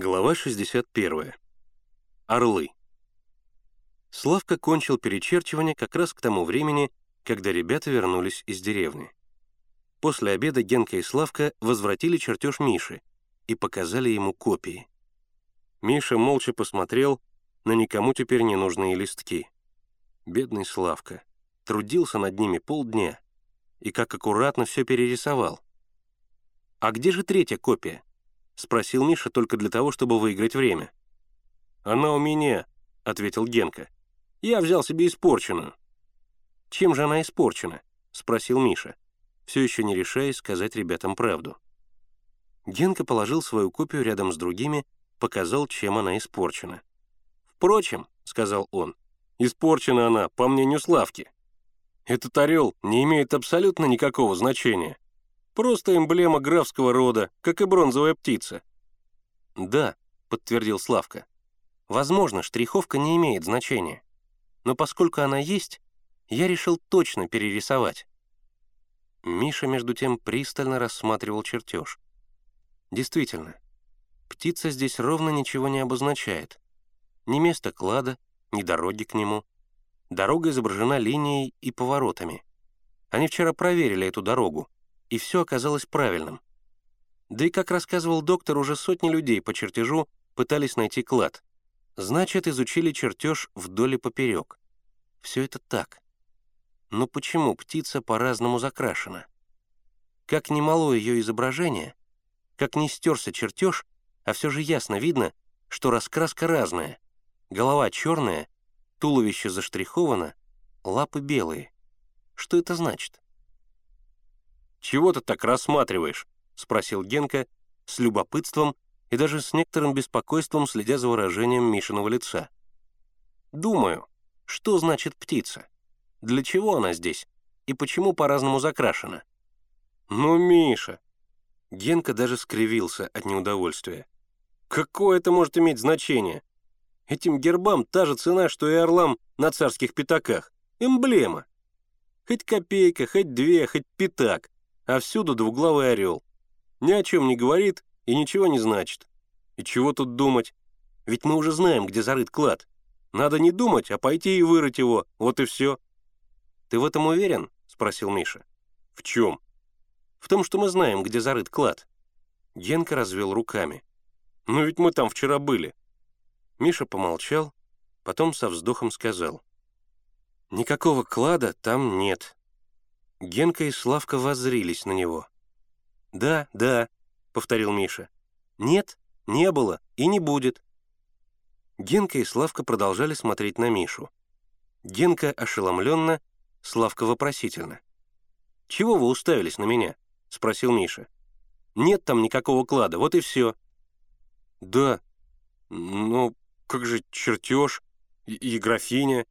Глава 61. Орлы. Славка кончил перечерчивание как раз к тому времени, когда ребята вернулись из деревни. После обеда Генка и Славка возвратили чертеж Миши и показали ему копии. Миша молча посмотрел на никому теперь не нужные листки. Бедный Славка. Трудился над ними полдня и как аккуратно все перерисовал. «А где же третья копия?» — спросил Миша только для того, чтобы выиграть время. «Она у меня», — ответил Генка. «Я взял себе испорченную». «Чем же она испорчена?» — спросил Миша, все еще не решаясь сказать ребятам правду. Генка положил свою копию рядом с другими, показал, чем она испорчена. «Впрочем», — сказал он, — «испорчена она, по мнению Славки. Этот орел не имеет абсолютно никакого значения. Просто эмблема графского рода, как и бронзовая птица». «Да», — подтвердил Славка. «Возможно, штриховка не имеет значения. Но поскольку она есть, я решил точно перерисовать». Миша, между тем, пристально рассматривал чертеж. Действительно, птица здесь ровно ничего не обозначает. Ни место клада, ни дороги к нему. Дорога изображена линией и поворотами. Они вчера проверили эту дорогу, и все оказалось правильным. Да и, как рассказывал доктор, уже сотни людей по чертежу пытались найти клад. Значит, изучили чертеж вдоль и поперек. Все это так. Но почему птица по-разному закрашена? Как немало ее изображение, как не стерся чертеж, а все же ясно видно, что раскраска разная. Голова черная, туловище заштриховано, лапы белые. Что это значит? «Чего ты так рассматриваешь?» — спросил Генка с любопытством и даже с некоторым беспокойством, следя за выражением Мишиного лица. «Думаю, что значит птица? Для чего она здесь? И почему по-разному закрашена?» «Ну, Миша!» Генка даже скривился от неудовольствия. «Какое это может иметь значение? Этим гербам та же цена, что и орлам на царских пятаках. Эмблема. Хоть копейка, хоть две, хоть пятак а всюду двуглавый орел. Ни о чем не говорит и ничего не значит. И чего тут думать? Ведь мы уже знаем, где зарыт клад. Надо не думать, а пойти и вырыть его, вот и все. «Ты в этом уверен?» — спросил Миша. «В чем?» «В том, что мы знаем, где зарыт клад». Генка развел руками. «Ну ведь мы там вчера были». Миша помолчал, потом со вздохом сказал. «Никакого клада там нет. Генка и Славка воззрились на него. «Да, да», — повторил Миша. «Нет, не было и не будет». Генка и Славка продолжали смотреть на Мишу. Генка ошеломленно, Славка вопросительно. «Чего вы уставились на меня?» — спросил Миша. «Нет там никакого клада, вот и все». «Да, ну, как же чертеж и, и графиня,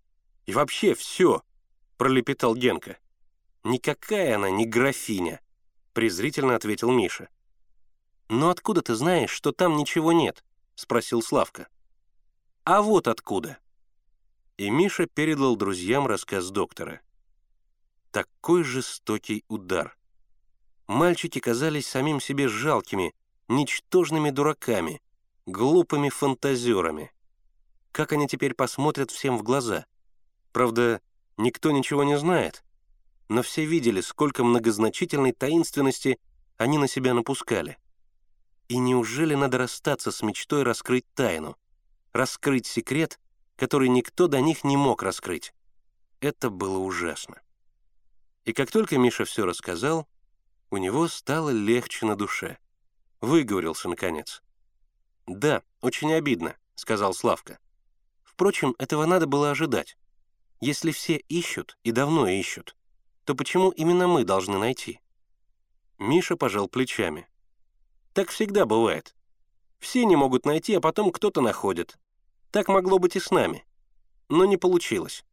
и вообще все», — пролепетал Генка. «Никакая она не графиня», — презрительно ответил Миша. «Но откуда ты знаешь, что там ничего нет?» — спросил Славка. «А вот откуда». И Миша передал друзьям рассказ доктора. Такой жестокий удар. Мальчики казались самим себе жалкими, ничтожными дураками, глупыми фантазерами. Как они теперь посмотрят всем в глаза? Правда, никто ничего не знает, но все видели, сколько многозначительной таинственности они на себя напускали. И неужели надо расстаться с мечтой раскрыть тайну, раскрыть секрет, который никто до них не мог раскрыть? Это было ужасно. И как только Миша все рассказал, у него стало легче на душе. Выговорился, наконец. «Да, очень обидно», — сказал Славка. «Впрочем, этого надо было ожидать. Если все ищут, и давно ищут, то почему именно мы должны найти? Миша пожал плечами. Так всегда бывает. Все не могут найти, а потом кто-то находит. Так могло быть и с нами. Но не получилось.